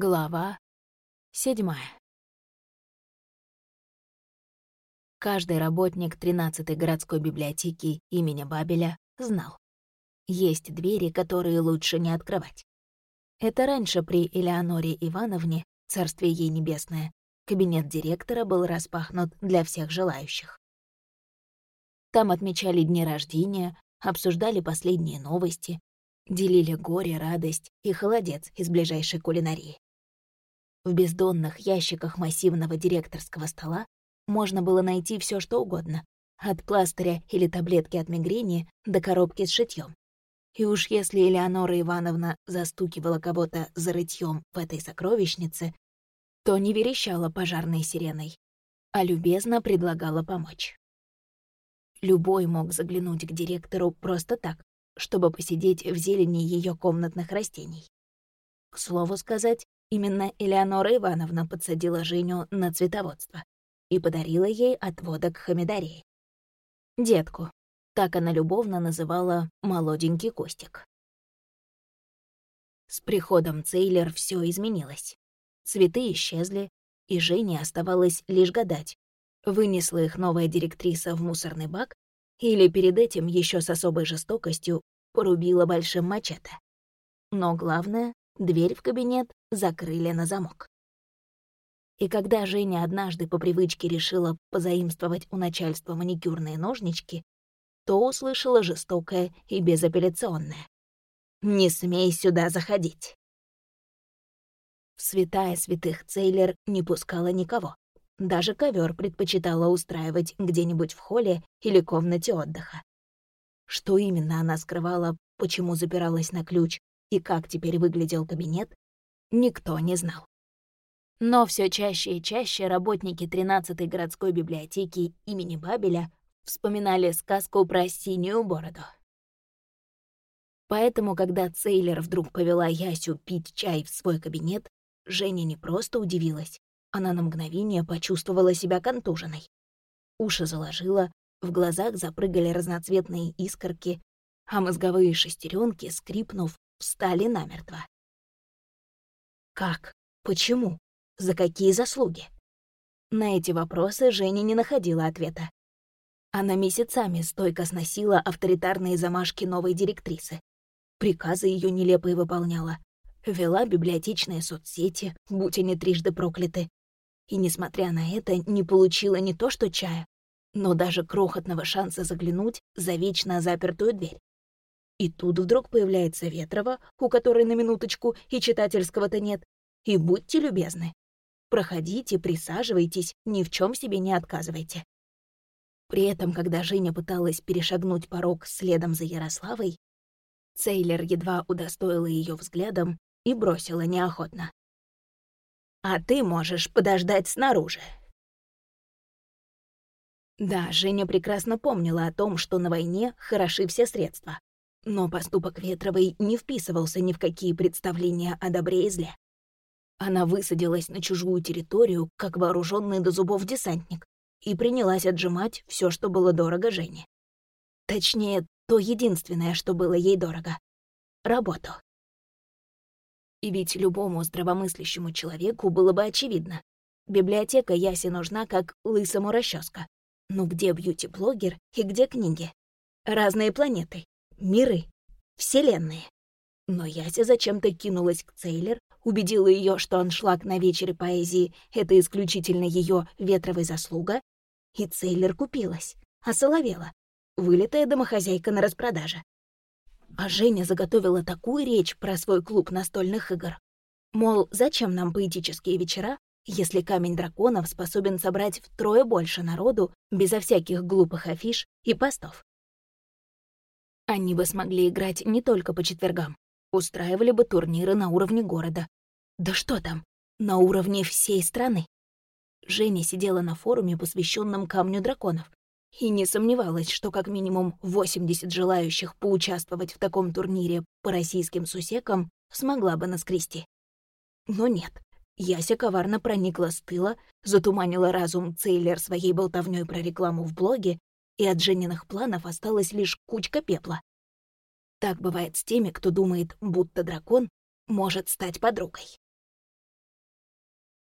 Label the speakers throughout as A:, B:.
A: Глава седьмая. Каждый работник 13-й городской библиотеки имени Бабеля знал. Есть двери, которые лучше не открывать. Это раньше при Элеоноре Ивановне, царствие ей небесное, кабинет директора был распахнут для всех желающих. Там отмечали дни рождения, обсуждали последние новости, делили горе, радость и холодец из ближайшей кулинарии. В бездонных ящиках массивного директорского стола можно было найти все что угодно, от пластыря или таблетки от мигрени до коробки с шитьем. И уж если Элеонора Ивановна застукивала кого-то за рытьем в этой сокровищнице, то не верещала пожарной сиреной, а любезно предлагала помочь. Любой мог заглянуть к директору просто так, чтобы посидеть в зелени ее комнатных растений. К слову сказать, Именно Элеонора Ивановна подсадила Женю на цветоводство и подарила ей отводок хомидарей. Детку. Так она любовно называла молоденький Костик. С приходом Цейлер все изменилось. Цветы исчезли, и Жене оставалось лишь гадать, вынесла их новая директриса в мусорный бак или перед этим еще с особой жестокостью порубила большим мачете. Но главное, Дверь в кабинет закрыли на замок. И когда Женя однажды по привычке решила позаимствовать у начальства маникюрные ножнички, то услышала жестокое и безапелляционное. «Не смей сюда заходить!» В святая святых Цейлер не пускала никого. Даже ковер предпочитала устраивать где-нибудь в холле или комнате отдыха. Что именно она скрывала, почему запиралась на ключ и как теперь выглядел кабинет, никто не знал. Но все чаще и чаще работники 13-й городской библиотеки имени Бабеля вспоминали сказку про синюю бороду. Поэтому, когда Цейлер вдруг повела Ясю пить чай в свой кабинет, Женя не просто удивилась, она на мгновение почувствовала себя контуженной. Уши заложила, в глазах запрыгали разноцветные искорки, а мозговые шестеренки, скрипнув, встали намертво. Как? Почему? За какие заслуги? На эти вопросы Женя не находила ответа. Она месяцами стойко сносила авторитарные замашки новой директрисы. Приказы ее нелепые выполняла. Вела библиотечные соцсети, будь они трижды прокляты. И, несмотря на это, не получила не то что чая, но даже крохотного шанса заглянуть за вечно запертую дверь. И тут вдруг появляется Ветрова, у которой на минуточку и читательского-то нет. И будьте любезны. Проходите, присаживайтесь, ни в чем себе не отказывайте. При этом, когда Женя пыталась перешагнуть порог следом за Ярославой, Цейлер едва удостоила ее взглядом и бросила неохотно. «А ты можешь подождать снаружи». Да, Женя прекрасно помнила о том, что на войне хороши все средства. Но поступок Ветровой не вписывался ни в какие представления о добре и зле. Она высадилась на чужую территорию, как вооруженный до зубов десантник, и принялась отжимать все, что было дорого Жене. Точнее, то единственное, что было ей дорого — работу. И ведь любому здравомыслящему человеку было бы очевидно. Библиотека Яси нужна как лысому расческа. Ну где бьюти-блогер и где книги? Разные планеты, миры, вселенные. Но Яся зачем-то кинулась к Цейлер, убедила ее, что аншлаг на вечере поэзии — это исключительно ее ветровая заслуга, и Цейлер купилась, осоловела, вылитая домохозяйка на распродаже. А Женя заготовила такую речь про свой клуб настольных игр. Мол, зачем нам поэтические вечера, если камень драконов способен собрать втрое больше народу безо всяких глупых афиш и постов? Они бы смогли играть не только по четвергам, устраивали бы турниры на уровне города. Да что там, на уровне всей страны. Женя сидела на форуме, посвященном Камню драконов, и не сомневалась, что как минимум 80 желающих поучаствовать в таком турнире по российским сусекам смогла бы наскрести. Но нет, Яся коварно проникла с тыла, затуманила разум Цейлер своей болтовнёй про рекламу в блоге и от Жениных планов осталась лишь кучка пепла. Так бывает с теми, кто думает, будто дракон может стать подругой.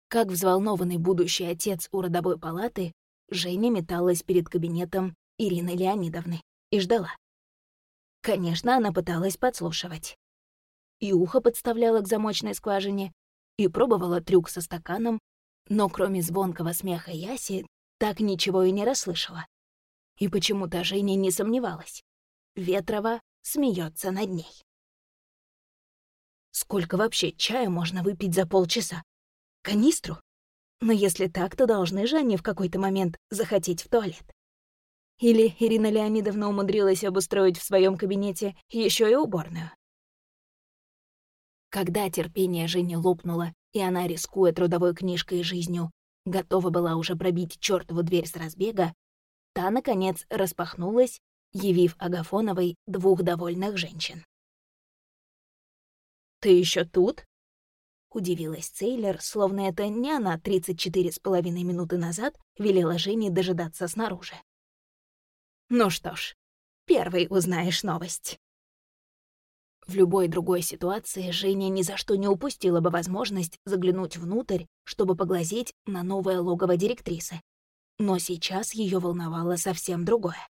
A: Как взволнованный будущий отец у родовой палаты, Женя металась перед кабинетом Ирины Леонидовны и ждала. Конечно, она пыталась подслушивать. И ухо подставляла к замочной скважине, и пробовала трюк со стаканом, но кроме звонкого смеха Яси так ничего и не расслышала. И почему-то Женя не сомневалась. Ветрова смеется над ней. Сколько вообще чая можно выпить за полчаса? Канистру? Но если так, то должны же они в какой-то момент захотеть в туалет. Или Ирина Леонидовна умудрилась обустроить в своем кабинете еще и уборную. Когда терпение Жени лопнуло, и она, рискуя трудовой книжкой и жизнью, готова была уже пробить чертову дверь с разбега, та, наконец, распахнулась, явив Агафоновой двух довольных женщин. «Ты еще тут?» — удивилась Цейлер, словно это не она 34 с половиной минуты назад велела Жене дожидаться снаружи. «Ну что ж, первый узнаешь новость». В любой другой ситуации Женя ни за что не упустила бы возможность заглянуть внутрь, чтобы поглазеть на новое логово директрисы. Но сейчас ее волновало совсем другое.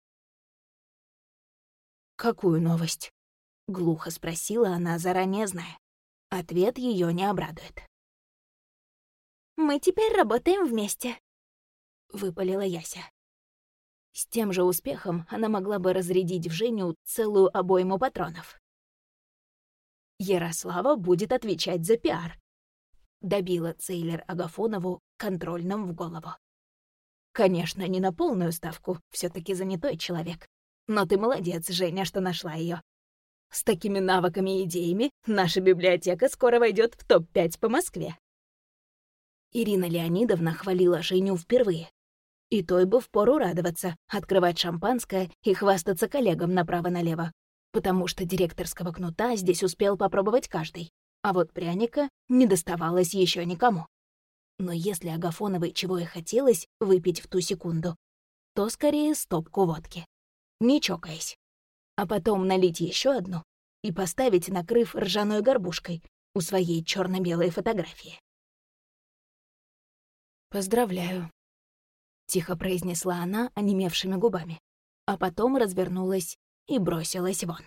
A: «Какую новость?» — глухо спросила она, заранее зная. Ответ ее не обрадует.
B: «Мы теперь работаем вместе», — выпалила Яся.
A: С тем же успехом она могла бы разрядить в Женю целую обойму патронов. Ярослава будет отвечать за пиар. Добила Цейлер Агафонову контрольным в голову. Конечно, не на полную ставку, все таки занятой человек. Но ты молодец, Женя, что нашла ее. С такими навыками и идеями наша библиотека скоро войдет в топ-5 по Москве. Ирина Леонидовна хвалила Женю впервые. И той бы впору радоваться, открывать шампанское и хвастаться коллегам направо-налево. Потому что директорского кнута здесь успел попробовать каждый, а вот пряника не доставалось еще никому. Но если Агафоновой чего и хотелось выпить в ту секунду, то скорее стопку водки. Не чокаясь а потом налить еще одну и поставить, накрыв ржаной горбушкой у своей черно белой фотографии. «Поздравляю», — тихо произнесла она онемевшими губами, а потом развернулась и бросилась вон.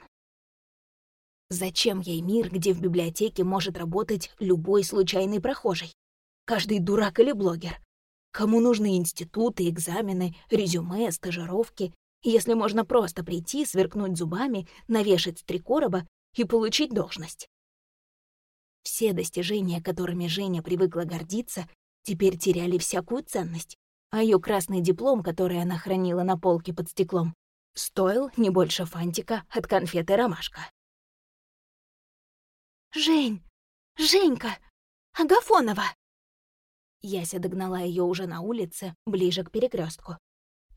A: Зачем ей мир, где в библиотеке может работать любой случайный прохожий? Каждый дурак или блогер? Кому нужны институты, экзамены, резюме, стажировки если можно просто прийти, сверкнуть зубами, навешать три короба и получить должность. Все достижения, которыми Женя привыкла гордиться, теперь теряли всякую ценность, а ее красный диплом, который она хранила на полке под стеклом, стоил не больше фантика от конфеты «Ромашка».
B: «Жень! Женька! Агафонова!»
A: Яся догнала ее уже на улице, ближе к перекрестку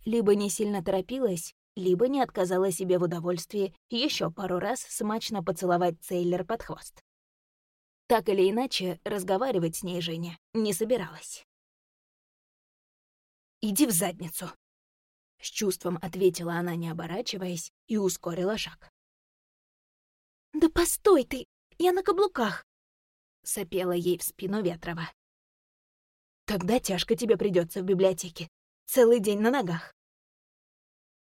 A: либо не сильно торопилась, либо не отказала себе в удовольствии еще пару раз смачно поцеловать Цейлер под хвост. Так или иначе, разговаривать с ней Женя не собиралась. «Иди в задницу!» С чувством ответила она, не оборачиваясь, и ускорила шаг.
B: «Да постой ты! Я на каблуках!»
A: — сопела ей в спину Ветрова. «Тогда тяжко тебе придется в библиотеке. Целый день на ногах.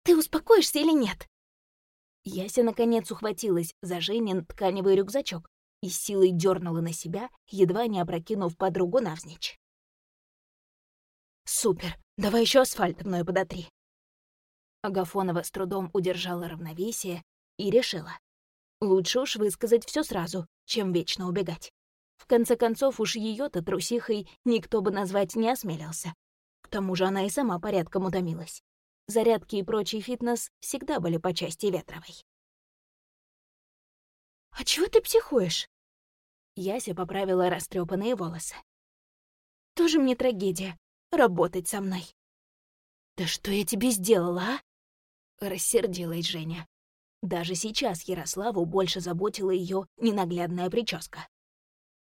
B: Ты успокоишься или нет?»
A: Яся, наконец, ухватилась за Женин тканевый рюкзачок и силой дернула на себя, едва не опрокинув подругу навзничь. «Супер! Давай еще асфальт мною подотри!» Агафонова с трудом удержала равновесие и решила. Лучше уж высказать все сразу, чем вечно убегать. В конце концов, уж ее то трусихой никто бы назвать не осмелился. К тому же она и сама порядком утомилась. Зарядки и прочий фитнес всегда были по части Ветровой.
B: «А чего ты психуешь?»
A: Яся поправила растрепанные волосы.
B: «Тоже мне трагедия — работать со мной».
A: «Да что я тебе сделала, а?» Рассердилась Женя. Даже сейчас Ярославу больше заботила ее ненаглядная прическа.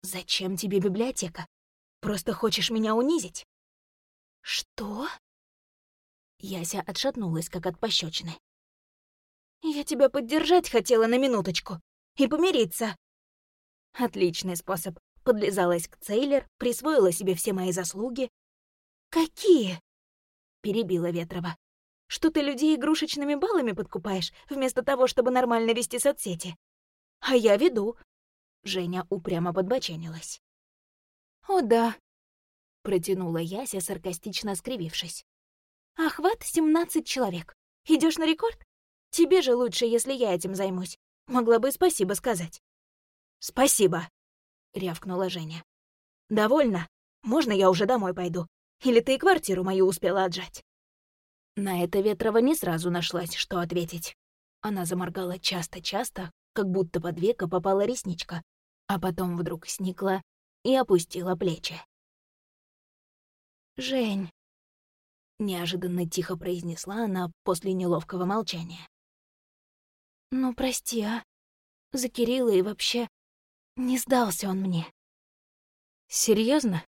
A: «Зачем тебе библиотека? Просто хочешь меня унизить?»
B: «Что?»
A: Яся отшатнулась, как от пощечины.
B: «Я тебя поддержать хотела на минуточку и помириться».
A: Отличный способ подлизалась к Цейлер, присвоила себе все мои заслуги.
B: «Какие?»
A: — перебила Ветрова. «Что ты людей игрушечными баллами подкупаешь, вместо того, чтобы нормально вести соцсети? А я веду». Женя упрямо подбоченилась.
B: «О да», —
A: протянула Яся, саркастично скривившись.
B: «Охват — 17 человек. Идешь на рекорд?
A: Тебе же лучше, если я этим займусь. Могла бы спасибо сказать». «Спасибо», — рявкнула Женя. «Довольно? Можно я уже домой пойду? Или ты и квартиру мою успела отжать?» На это Ветрова не сразу нашлась, что ответить. Она заморгала часто-часто, как будто под века попала ресничка, а потом вдруг сникла и опустила плечи.
B: «Жень», —
A: неожиданно тихо произнесла она после неловкого молчания.
B: «Ну, прости, а? За Кирилла и вообще не сдался он мне».
A: Серьезно?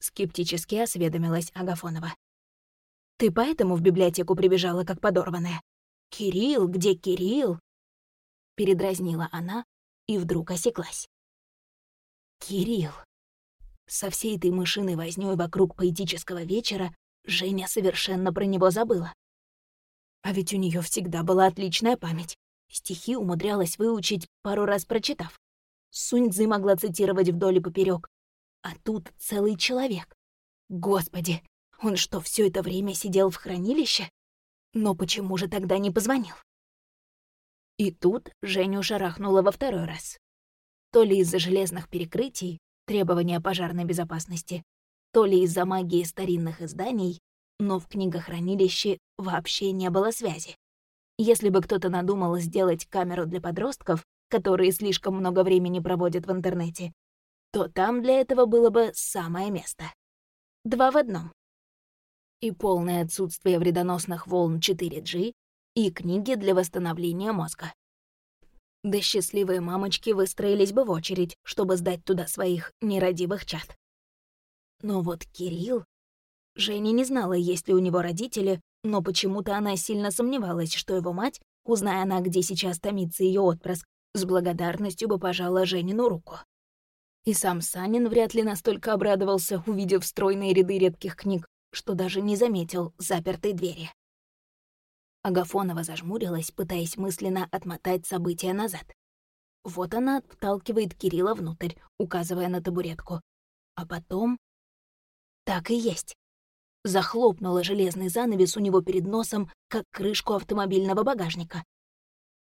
A: скептически осведомилась Агафонова. «Ты поэтому в библиотеку прибежала, как подорванная? Кирилл, где Кирилл?» Передразнила она и вдруг осеклась. Кирилл. Со всей этой мышиной вознёй вокруг поэтического вечера Женя совершенно про него забыла. А ведь у неё всегда была отличная память. Стихи умудрялась выучить, пару раз прочитав. Сунь-Дзы могла цитировать вдоль и поперёк. А тут целый человек. Господи, он что, всё это время сидел в хранилище? Но почему же тогда не позвонил? И тут Женю шарахнула во второй раз. То ли из-за железных перекрытий, требования пожарной безопасности, то ли из-за магии старинных изданий, но в книгохранилище вообще не было связи. Если бы кто-то надумал сделать камеру для подростков, которые слишком много времени проводят в интернете, то там для этого было бы самое место. Два в одном. И полное отсутствие вредоносных волн 4G, и книги для восстановления мозга. Да счастливые мамочки выстроились бы в очередь, чтобы сдать туда своих нерадивых чад. Но вот Кирилл... Женя не знала, есть ли у него родители, но почему-то она сильно сомневалась, что его мать, узная она, где сейчас томится ее отпрыск, с благодарностью бы пожала Женину руку. И сам Санин вряд ли настолько обрадовался, увидев стройные ряды редких книг, что даже не заметил запертой двери. Агафонова зажмурилась, пытаясь мысленно отмотать события назад. Вот она вталкивает Кирилла внутрь, указывая на табуретку. А потом... Так и есть. Захлопнула железный занавес у него перед носом, как крышку автомобильного багажника.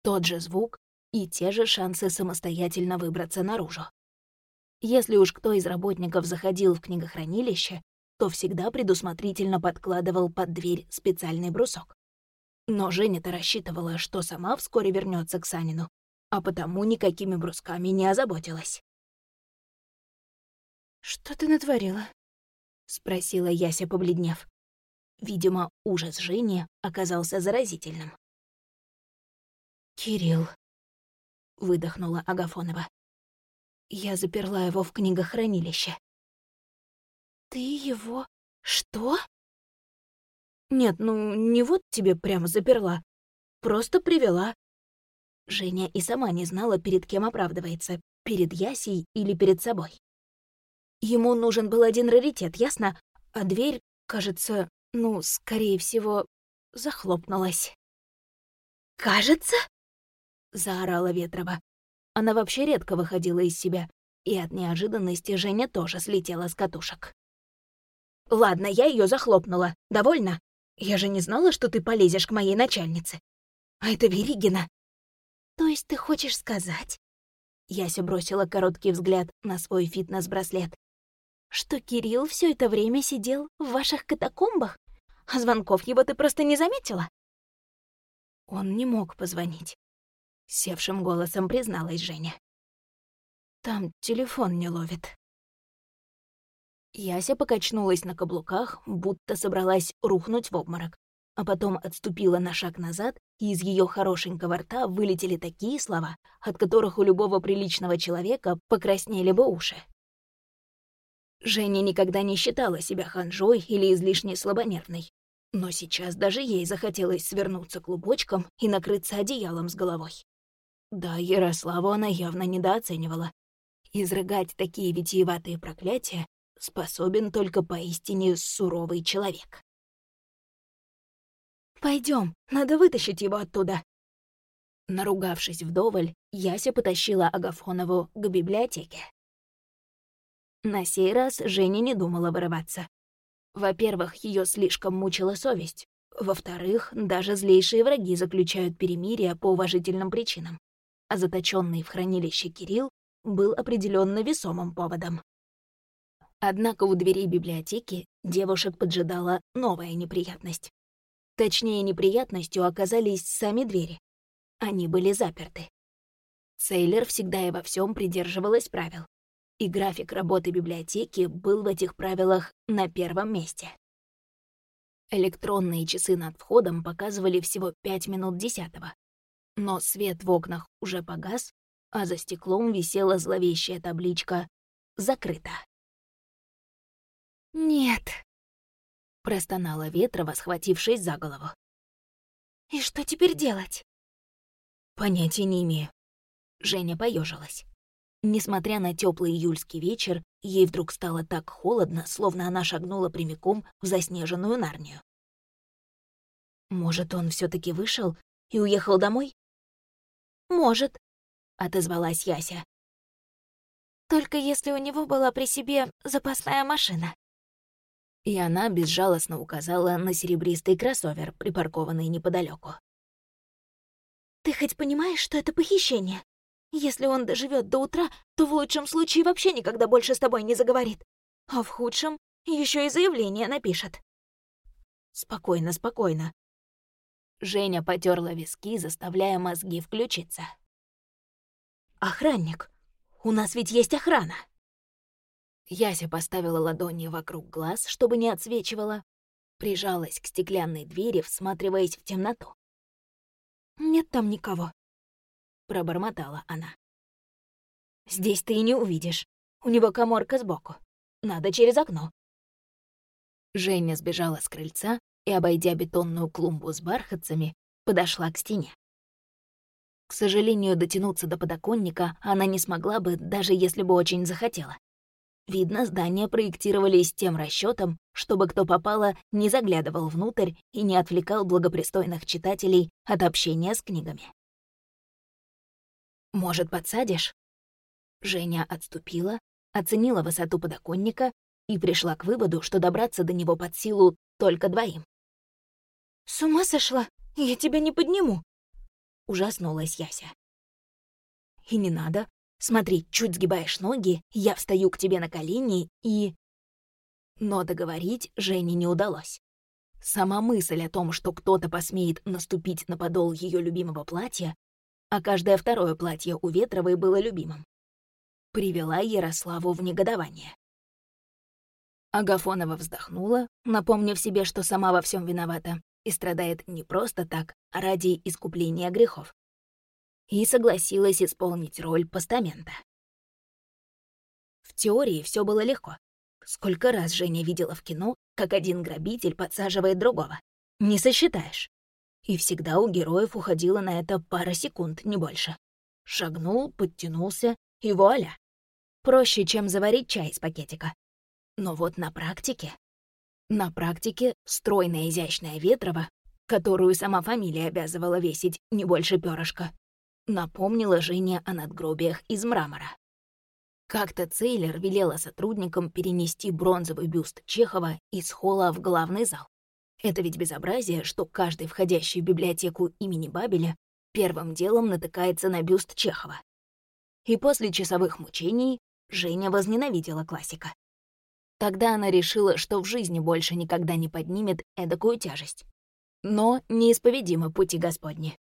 A: Тот же звук и те же шансы самостоятельно выбраться наружу. Если уж кто из работников заходил в книгохранилище, то всегда предусмотрительно подкладывал под дверь специальный брусок. Но Женя-то рассчитывала, что сама вскоре вернется к Санину, а потому никакими брусками не озаботилась.
B: «Что ты натворила?»
A: — спросила Яся, побледнев. Видимо, ужас Жени оказался заразительным.
B: «Кирилл», —
A: выдохнула Агафонова. Я заперла его в книгохранилище.
B: «Ты его... что?»
A: Нет, ну, не вот тебе прямо заперла. Просто привела. Женя и сама не знала, перед кем оправдывается. Перед Ясей или перед собой. Ему нужен был один раритет, ясно? А дверь, кажется, ну, скорее всего, захлопнулась.
B: «Кажется?»
A: — заорала Ветрова. Она вообще редко выходила из себя, и от неожиданности Женя тоже слетела с катушек. «Ладно, я ее захлопнула. Довольно? Я же не знала, что ты полезешь к моей начальнице. А это Веригина.
B: То есть ты хочешь сказать?
A: Яся бросила короткий взгляд на свой фитнес-браслет.
B: Что Кирилл все это время сидел в ваших катакомбах? А звонков его ты просто не заметила?
A: Он не мог позвонить. Севшим голосом призналась Женя. Там телефон не ловит. Яся покачнулась на каблуках, будто собралась рухнуть в обморок, а потом отступила на шаг назад, и из ее хорошенького рта вылетели такие слова, от которых у любого приличного человека покраснели бы уши. Женя никогда не считала себя ханжой или излишне слабонервной, но сейчас даже ей захотелось свернуться клубочком и накрыться одеялом с головой. Да, Ярославу она явно недооценивала. Изрыгать такие витиеватые проклятия способен только поистине суровый человек.
B: Пойдем, надо вытащить его оттуда.
A: Наругавшись вдоволь, Яся потащила Агафонову к библиотеке. На сей раз Женя не думала вырываться. Во-первых, ее слишком мучила совесть. Во-вторых, даже злейшие враги заключают перемирие по уважительным причинам. А заточенный в хранилище Кирилл был определенно весомым поводом. Однако у дверей библиотеки девушек поджидала новая неприятность. Точнее, неприятностью оказались сами двери. Они были заперты. Сейлер всегда и во всем придерживалась правил и график работы библиотеки был в этих правилах на первом месте. Электронные часы над входом показывали всего пять минут десятого, но свет в окнах уже погас, а за стеклом висела зловещая табличка «Закрыто».
B: «Нет», —
A: простонала Ветрова, схватившись за голову.
B: «И что теперь делать?»
A: «Понятия не имею». Женя поежилась. Несмотря на теплый июльский вечер, ей вдруг стало так холодно, словно она шагнула прямиком в заснеженную Нарнию. «Может, он все таки вышел и уехал домой?»
B: «Может», —
A: отозвалась Яся.
B: «Только если у него была при себе запасная машина».
A: И она безжалостно указала на серебристый кроссовер, припаркованный неподалеку.
B: «Ты хоть понимаешь, что это похищение?» Если он доживет до утра, то в лучшем случае вообще никогда больше с тобой не заговорит. А в худшем еще и заявление напишет.
A: Спокойно, спокойно. Женя потерла виски, заставляя мозги включиться. «Охранник! У нас ведь есть охрана!» Яся поставила ладони вокруг глаз, чтобы не отсвечивала, прижалась к стеклянной двери, всматриваясь в темноту.
B: «Нет там никого»,
A: пробормотала она. «Здесь ты и не увидишь. У него коморка сбоку. Надо через окно». Женя сбежала с крыльца и, обойдя бетонную клумбу с бархатцами, подошла к стене. К сожалению, дотянуться до подоконника она не смогла бы, даже если бы очень захотела. Видно, здания проектировали с тем расчетом, чтобы кто попало, не заглядывал внутрь и не отвлекал благопристойных читателей от общения с книгами. «Может, подсадишь?» Женя отступила, оценила высоту подоконника и пришла к выводу, что добраться до него под силу только двоим.
B: «С ума сошла? Я тебя не подниму!»
A: Ужаснулась Яся. «И не надо. Смотри, чуть сгибаешь ноги, я встаю к тебе на колени и...» Но договорить Жене не удалось. Сама мысль о том, что кто-то посмеет наступить на подол ее любимого платья, а каждое второе платье у Ветровой было любимым. Привела Ярославу в негодование. Агафонова вздохнула, напомнив себе, что сама во всем виновата и страдает не просто так, а ради искупления грехов. И согласилась исполнить роль постамента. В теории все было легко. Сколько раз Женя видела в кино, как один грабитель подсаживает другого. Не сосчитаешь. И всегда у героев уходило на это пара секунд, не больше. Шагнул, подтянулся, и вуаля. Проще, чем заварить чай из пакетика. Но вот на практике... На практике стройная изящная Ветрова, которую сама фамилия обязывала весить не больше перышка, напомнила Жене о надгробиях из мрамора. Как-то Цейлер велела сотрудникам перенести бронзовый бюст Чехова из холла в главный зал. Это ведь безобразие, что каждый, входящий в библиотеку имени Бабеля, первым делом натыкается на бюст Чехова. И после часовых мучений Женя возненавидела классика. Тогда она решила, что в жизни больше никогда не поднимет эдакую тяжесть. Но неисповедимы пути Господни.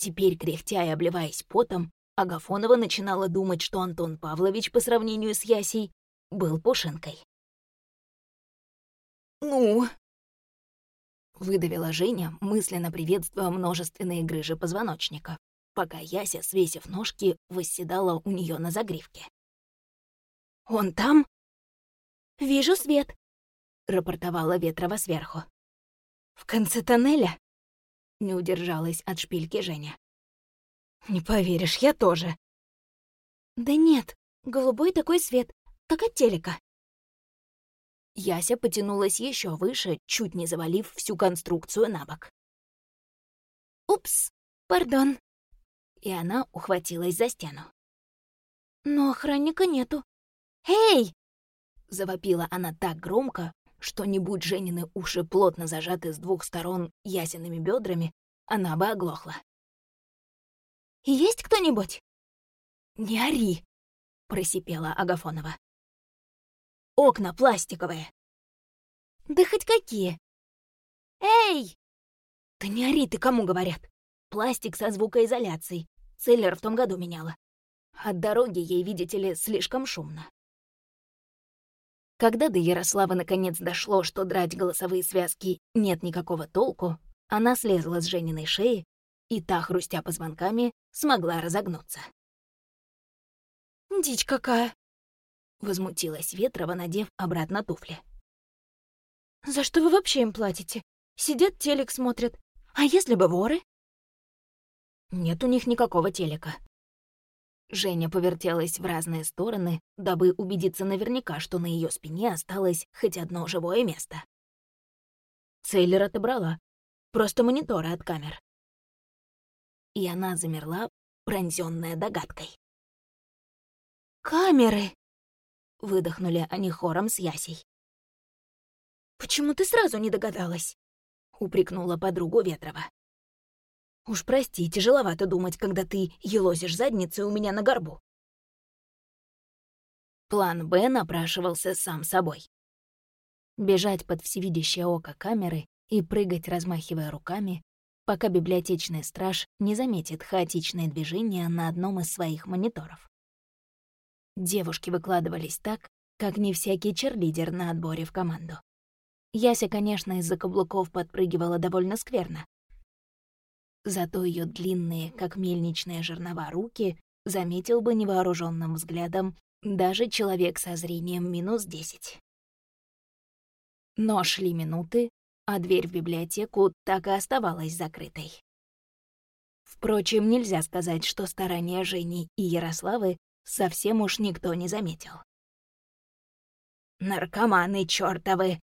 A: Теперь, кряхтя и обливаясь потом, Агафонова начинала думать, что Антон Павлович по сравнению с Ясей был пушинкой. «Ну, Выдавила Женя, мысленно приветствуя множественные грыжи позвоночника, пока Яся, свесив ножки, восседала у нее на загривке. «Он там?»
B: «Вижу свет», —
A: рапортовала Ветрова сверху.
B: «В конце тоннеля?»
A: — не удержалась от шпильки Женя.
B: «Не поверишь, я тоже». «Да нет, Голубой такой свет, как от телека.
A: Яся потянулась еще выше, чуть не завалив всю конструкцию на бок.
B: «Упс, пардон».
A: И она ухватилась за стену.
B: «Но охранника нету. Эй!»
A: Завопила она так громко, что не будь Женины уши плотно зажаты с двух сторон ясенными бедрами, она бы оглохла.
B: «Есть кто-нибудь?»
A: «Не ори!» — просипела Агафонова. «Окна пластиковые!»
B: «Да хоть какие!» «Эй!»
A: «Да не ори ты, кому говорят! Пластик со звукоизоляцией. Целлер в том году меняла. От дороги ей, видите ли, слишком шумно. Когда до Ярослава наконец дошло, что драть голосовые связки нет никакого толку, она слезла с Жениной шеи, и та, хрустя позвонками, смогла разогнуться.
B: «Дичь какая!»
A: — возмутилась Ветрова, надев обратно туфли.
B: «За что вы вообще им платите? Сидят, телек смотрят. А если бы воры?»
A: «Нет у них никакого телека», Женя повертелась в разные стороны, дабы убедиться наверняка, что на ее спине осталось хоть одно живое место. Целлер отобрала. Просто мониторы от камер. И она замерла, пронзённая догадкой.
B: «Камеры!»
A: — выдохнули они хором с Ясей.
B: «Почему ты сразу не догадалась?»
A: — упрекнула подругу Ветрова. Уж прости, тяжеловато думать, когда ты елозишь задницей у меня на горбу. План «Б» напрашивался сам собой. Бежать под всевидящее око камеры и прыгать, размахивая руками, пока библиотечный страж не заметит хаотичные движения на одном из своих мониторов. Девушки выкладывались так, как не всякий черлидер на отборе в команду. Яся, конечно, из-за каблуков подпрыгивала довольно скверно, Зато ее длинные, как мельничные жернова, руки заметил бы невооруженным взглядом даже человек со зрением минус десять. Но шли минуты, а дверь в библиотеку так и оставалась закрытой. Впрочем, нельзя сказать, что старания Жени и Ярославы совсем уж никто не заметил. «Наркоманы чёртовы!» —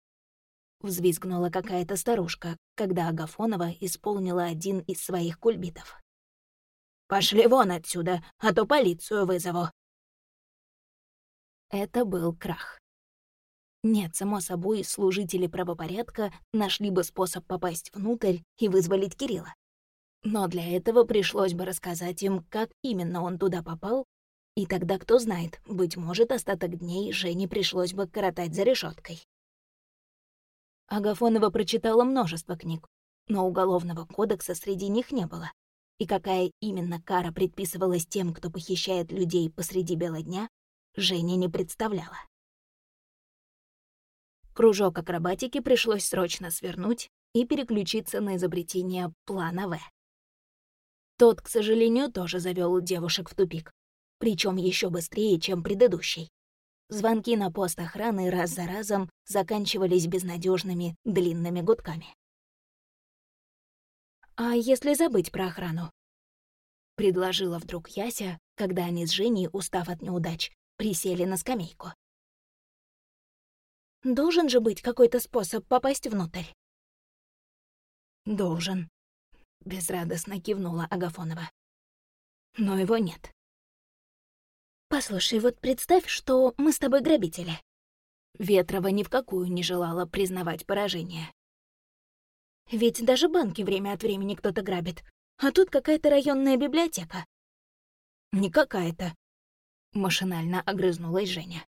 A: взвизгнула какая-то старушка, когда Агафонова исполнила один из своих кульбитов. «Пошли вон отсюда, а то полицию вызову!» Это был крах. Нет, само собой, служители правопорядка нашли бы способ попасть внутрь и вызволить Кирилла. Но для этого пришлось бы рассказать им, как именно он туда попал, и тогда, кто знает, быть может, остаток дней Жене пришлось бы коротать за решеткой. Агафонова прочитала множество книг, но уголовного кодекса среди них не было. И какая именно кара предписывалась тем, кто похищает людей посреди бела дня, Женя не представляла. Кружок акробатики пришлось срочно свернуть и переключиться на изобретение плана В. Тот, к сожалению, тоже завёл девушек в тупик, причем еще быстрее, чем предыдущий. Звонки на пост охраны раз за разом заканчивались безнадежными длинными гудками. «А если забыть про охрану?» — предложила вдруг Яся, когда они с Женей, устав от неудач, присели на скамейку. «Должен же быть какой-то способ попасть внутрь?» «Должен», — безрадостно кивнула Агафонова. «Но его нет». «Послушай, вот представь, что мы с тобой грабители». Ветрова ни в какую не желала признавать поражение. «Ведь даже банки время от времени кто-то грабит, а тут какая-то районная библиотека». «Не какая-то», — машинально огрызнулась Женя.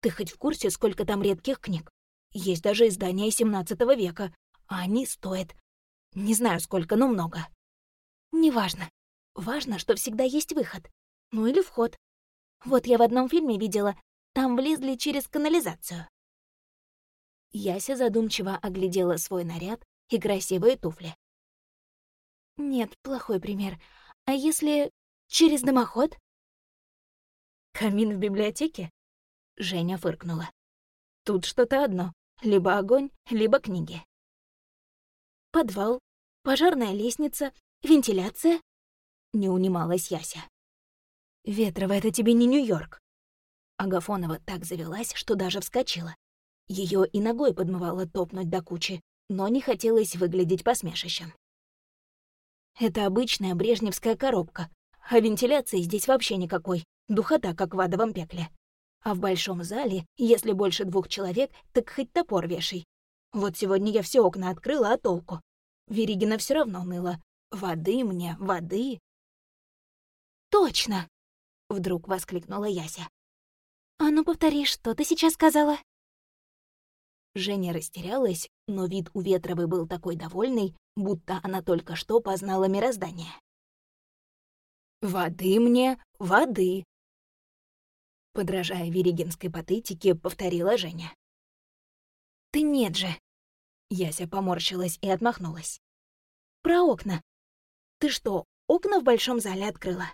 A: «Ты хоть в курсе, сколько там редких книг? Есть даже издания XVII века, а они стоят... Не знаю сколько, но много». «Неважно. Важно, что всегда есть выход. Ну или вход. Вот я в одном фильме видела, там влезли через канализацию. Яся задумчиво оглядела свой наряд и красивые туфли. Нет, плохой пример. А если через дымоход? Камин в библиотеке? Женя фыркнула. Тут что-то одно. Либо огонь, либо книги. Подвал, пожарная лестница, вентиляция. Не унималась Яся. «Ветрова, это тебе не Нью-Йорк». Агафонова так завелась, что даже вскочила. Ее и ногой подмывало топнуть до кучи, но не хотелось выглядеть посмешищем. Это обычная брежневская коробка, а вентиляции здесь вообще никакой, духота, как в адовом пекле. А в большом зале, если больше двух человек, так хоть топор вешай. Вот сегодня я все окна открыла, а толку? Веригина все равно ныла. Воды мне, воды.
B: «Точно!» — вдруг воскликнула Яся. «А ну повтори, что ты сейчас сказала?»
A: Женя растерялась, но вид у Ветровой был такой довольный, будто она только что познала мироздание. «Воды мне, воды!» Подражая Веригинской патетике, повторила Женя.
B: «Ты нет же!»
A: Яся поморщилась и отмахнулась.
B: «Про окна. Ты что, окна в большом зале открыла?»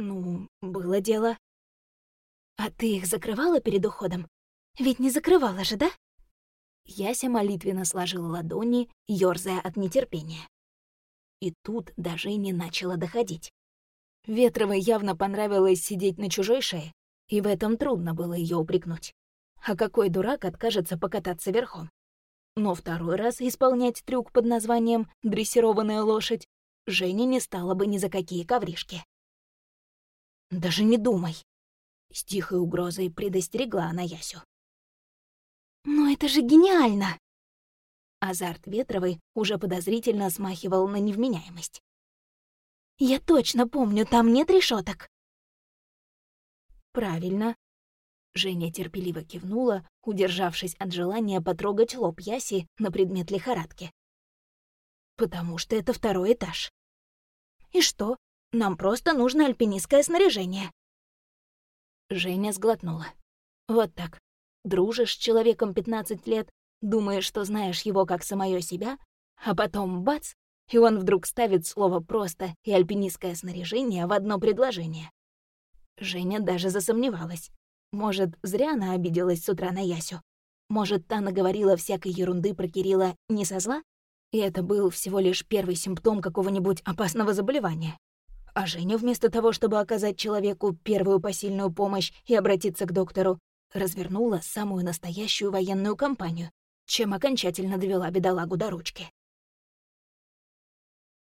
A: «Ну, было дело».
B: «А ты их закрывала перед уходом? Ведь не закрывала же, да?»
A: Яся молитвенно сложила ладони, ёрзая от нетерпения. И тут даже не начала доходить. Ветровой явно понравилось сидеть на чужой шее, и в этом трудно было ее упрекнуть. А какой дурак откажется покататься верхом? Но второй раз исполнять трюк под названием «дрессированная лошадь» Женя не стала бы ни за какие ковришки. «Даже не думай!» С тихой угрозой предостерегла она Ясю.
B: «Но это же гениально!»
A: Азарт Ветровой уже подозрительно смахивал на невменяемость.
B: «Я точно помню, там нет решеток.
A: «Правильно». Женя терпеливо кивнула, удержавшись от желания потрогать лоб Яси на предмет лихорадки. «Потому что это второй этаж».
B: «И что? Нам просто нужно альпинистское снаряжение».
A: Женя сглотнула. «Вот так. Дружишь с человеком 15 лет, думаешь, что знаешь его как самое себя, а потом бац, и он вдруг ставит слово «просто» и альпинистское снаряжение в одно предложение. Женя даже засомневалась. Может, зря она обиделась с утра на Ясю. Может, та наговорила всякой ерунды про Кирилла не со зла? И это был всего лишь первый симптом какого-нибудь опасного заболевания. А Женя вместо того, чтобы оказать человеку первую посильную помощь и обратиться к доктору, развернула самую настоящую военную кампанию, чем окончательно довела бедолагу до ручки.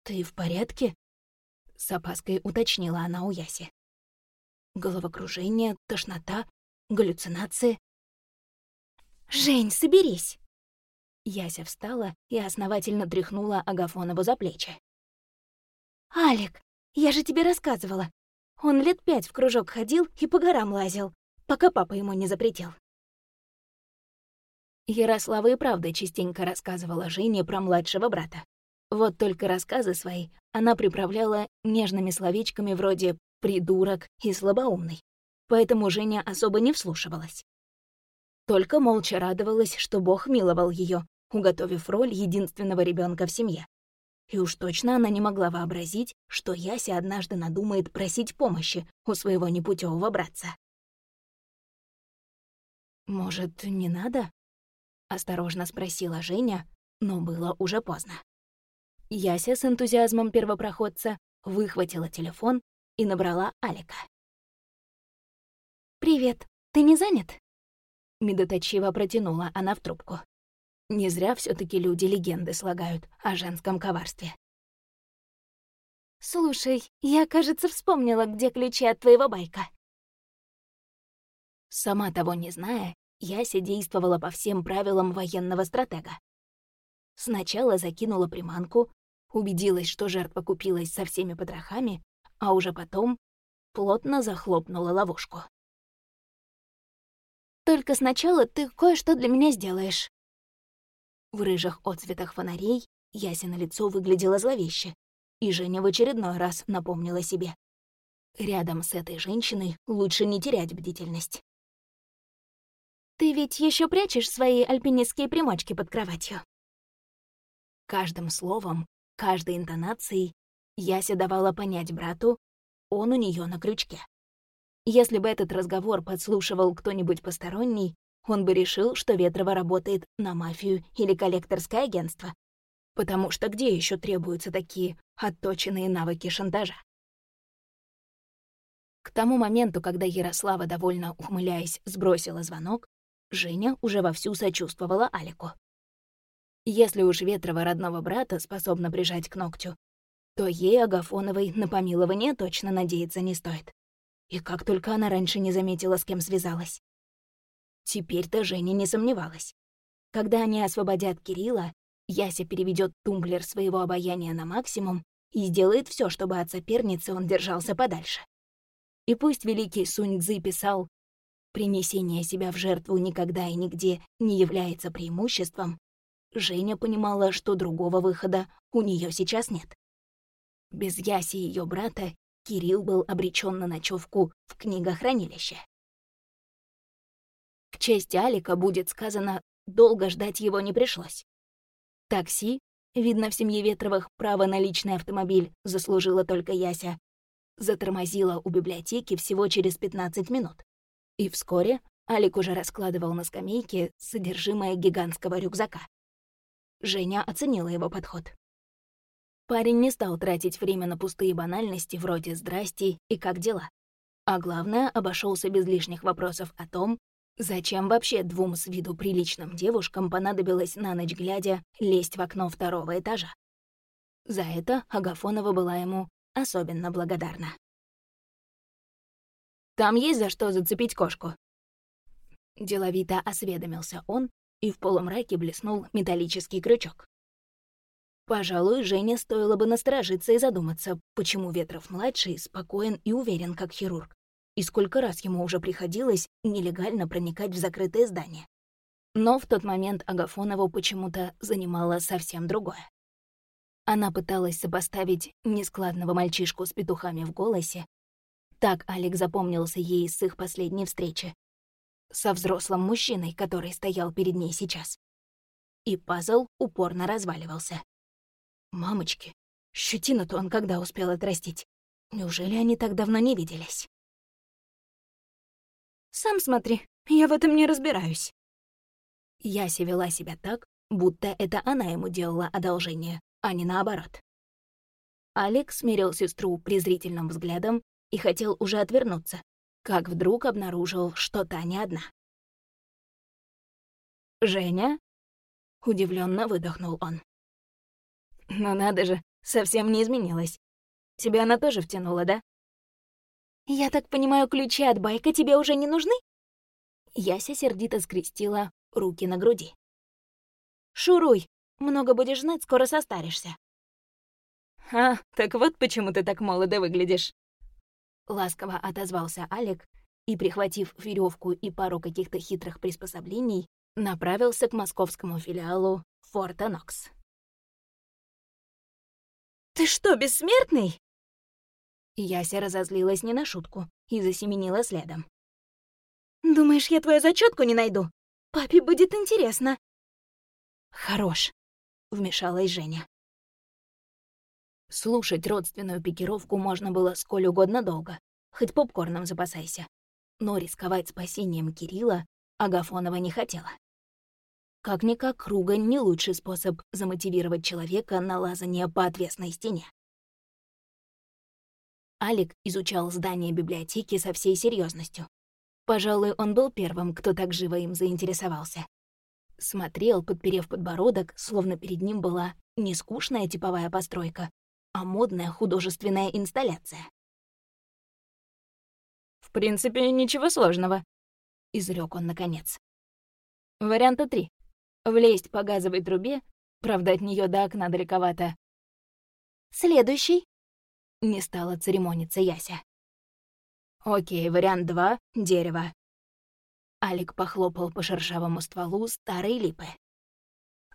A: «Ты в порядке?» — с опаской уточнила она у Яси. Головокружение, тошнота, галлюцинации.
B: «Жень, соберись!»
A: Яся встала и основательно тряхнула Агафонову за плечи.
B: «Алик, я же тебе рассказывала. Он лет пять в кружок ходил и по горам лазил, пока папа ему не запретил».
A: Ярослава и правда частенько рассказывала Жене про младшего брата. Вот только рассказы свои она приправляла нежными словечками вроде придурок и слабоумный. Поэтому Женя особо не вслушивалась. Только молча радовалась, что Бог миловал ее, уготовив роль единственного ребенка в семье. И уж точно она не могла вообразить, что Яся однажды надумает просить помощи у своего непутевого братца. «Может, не надо?» — осторожно спросила Женя, но было уже поздно. Яся с энтузиазмом первопроходца выхватила телефон и набрала Алика.
B: «Привет, ты не занят?»
A: Медоточиво протянула она в трубку. Не зря все таки люди легенды слагают о женском коварстве.
B: «Слушай, я, кажется, вспомнила, где ключи от твоего байка».
A: Сама того не зная, Яся действовала по всем правилам военного стратега. Сначала закинула приманку, убедилась, что жертва купилась со всеми потрохами, а уже потом плотно захлопнула ловушку.
B: «Только сначала ты кое-что для меня сделаешь».
A: В рыжих отцветах фонарей Ясина лицо выглядело зловеще, и Женя в очередной раз напомнила себе. Рядом с этой женщиной лучше не терять бдительность.
B: «Ты ведь еще прячешь свои альпинистские примочки под кроватью?»
A: Каждым словом, каждой интонацией Яся давала понять брату, он у нее на крючке. Если бы этот разговор подслушивал кто-нибудь посторонний, он бы решил, что Ветрова работает на мафию или коллекторское агентство. Потому что где еще требуются такие отточенные навыки шантажа? К тому моменту, когда Ярослава, довольно ухмыляясь, сбросила звонок, Женя уже вовсю сочувствовала Алику. Если уж Ветрова родного брата способна прижать к ногтю, то ей Агафоновой на помилование точно надеяться не стоит. И как только она раньше не заметила, с кем связалась. Теперь-то Женя не сомневалась. Когда они освободят Кирилла, Яся переведет тумблер своего обаяния на максимум и сделает все, чтобы от соперницы он держался подальше. И пусть великий Сунь Цзы писал «принесение себя в жертву никогда и нигде не является преимуществом», Женя понимала, что другого выхода у нее сейчас нет. Без Яси и ее брата Кирилл был обречен на ночевку в книгохранилище. К чести Алика будет сказано, долго ждать его не пришлось. Такси, видно, в семье Ветровых право на личный автомобиль заслужила только Яся, затормозила у библиотеки всего через 15 минут. И вскоре Алик уже раскладывал на скамейке содержимое гигантского рюкзака. Женя оценила его подход. Парень не стал тратить время на пустые банальности вроде «здрасти» и «как дела?». А главное, обошелся без лишних вопросов о том, зачем вообще двум с виду приличным девушкам понадобилось на ночь глядя лезть в окно второго этажа. За это Агафонова была ему особенно благодарна. «Там есть за что зацепить кошку?» Деловито осведомился он, и в полумраке блеснул металлический крючок. Пожалуй, Жене стоило бы насторожиться и задуматься, почему Ветров-младший спокоен и уверен, как хирург, и сколько раз ему уже приходилось нелегально проникать в закрытое здание. Но в тот момент Агафонову почему-то занимало совсем другое. Она пыталась сопоставить нескладного мальчишку с петухами в голосе. Так Алекс запомнился ей с их последней встречи. Со взрослым мужчиной, который стоял перед ней сейчас. И пазл упорно разваливался. Мамочки, щетину-то он когда успел отрастить? Неужели они так давно не виделись?
B: «Сам смотри, я в этом не разбираюсь».
A: Яся вела себя так, будто это она ему делала одолжение, а не наоборот. Алекс смирил сестру презрительным взглядом и хотел уже отвернуться, как вдруг обнаружил, что та не одна. «Женя?» — удивленно выдохнул он. «Ну надо же, совсем не изменилась. Тебя она тоже втянула, да?»
B: «Я так понимаю, ключи от байка тебе уже не нужны?»
A: Яся сердито скрестила руки на груди.
B: «Шуруй, много будешь знать, скоро состаришься».
A: «А, так вот почему ты так молодо выглядишь». Ласково отозвался Алик и, прихватив веревку и пару каких-то хитрых приспособлений, направился к московскому филиалу Форта Нокс.
B: «Ты что, бессмертный?»
A: Яся разозлилась не на шутку и засеменила следом.
B: «Думаешь, я твою зачетку не найду? Папе будет интересно».
A: «Хорош», вмешалась Женя. Слушать родственную пикировку можно было сколь угодно долго, хоть попкорном запасайся. Но рисковать спасением Кирилла Агафонова не хотела. Как-никак, ругань — не лучший способ замотивировать человека на лазание по отвесной стене. Алик изучал здание библиотеки со всей серьезностью. Пожалуй, он был первым, кто так живо им заинтересовался смотрел, подперев подбородок, словно перед ним была не скучная типовая постройка, а модная художественная инсталляция. «В принципе, ничего сложного», — изрек он наконец. Варианта три. Влезть по газовой трубе, правда, от нее до окна далековато.
B: «Следующий», —
A: не стала церемониться Яся. «Окей, вариант два — дерево. Алик похлопал по шершавому стволу старой липы.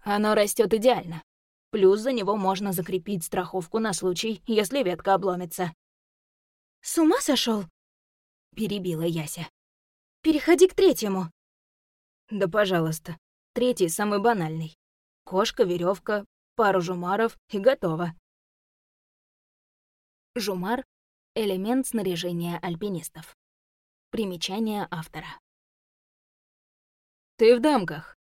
A: Оно растет идеально. Плюс за него можно закрепить страховку на случай, если ветка обломится.
B: «С ума сошел?
A: перебила Яся.
B: «Переходи к третьему».
A: «Да, пожалуйста. Третий самый банальный. Кошка, веревка, пару жумаров и готово». Жумар — элемент снаряжения альпинистов. Примечание автора. «Ты в дамках!»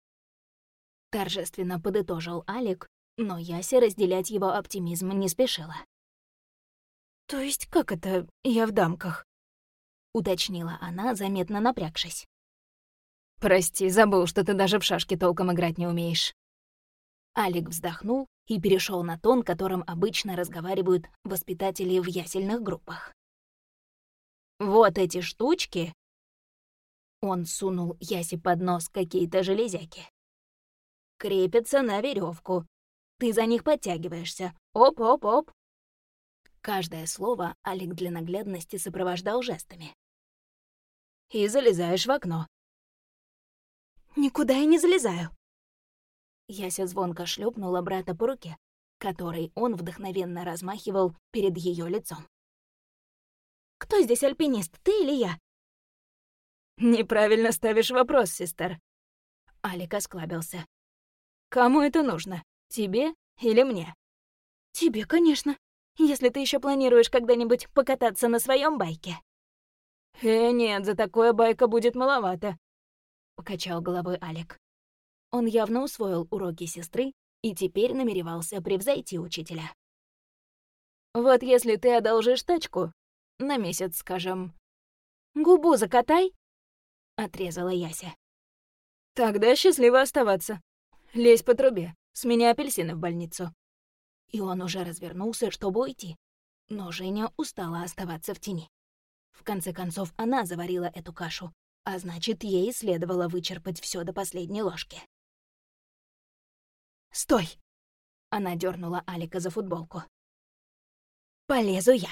A: Торжественно подытожил Алик, но Яся разделять его оптимизм не спешила.
B: «То есть как это я в дамках?»
A: — уточнила она, заметно напрягшись.
C: «Прости, забыл, что ты даже в шашки толком играть не умеешь».
A: Алик вздохнул и перешел на тон, которым обычно разговаривают воспитатели в ясельных группах. «Вот эти штучки...» Он сунул Ясе под нос какие-то железяки. «Крепятся на веревку. Ты за них подтягиваешься. Оп-оп-оп». Каждое слово Алик для наглядности сопровождал жестами. «И залезаешь в окно.
B: «Никуда я не залезаю».
A: Яся звонко шлепнула брата по руке, которой он вдохновенно размахивал перед ее лицом.
B: «Кто здесь альпинист, ты или я?»
C: «Неправильно ставишь вопрос, сестер».
A: Алик осклабился.
C: «Кому это нужно? Тебе или мне?»
B: «Тебе, конечно, если ты еще планируешь когда-нибудь покататься на своем байке».
C: «Э, нет, за такое байка будет маловато
A: покачал головой Алик. Он явно усвоил уроки сестры и теперь намеревался превзойти учителя.
C: «Вот если ты одолжишь тачку, на месяц, скажем...»
B: «Губу закатай!»
A: — отрезала Яся.
C: «Тогда счастливо оставаться. Лезь по трубе, с меня апельсины в больницу».
A: И он уже развернулся, чтобы уйти. Но Женя устала оставаться в тени. В конце концов, она заварила эту кашу, а значит, ей следовало вычерпать все до последней ложки.
B: «Стой!»
A: Она дернула Алика за футболку.
B: «Полезу я!»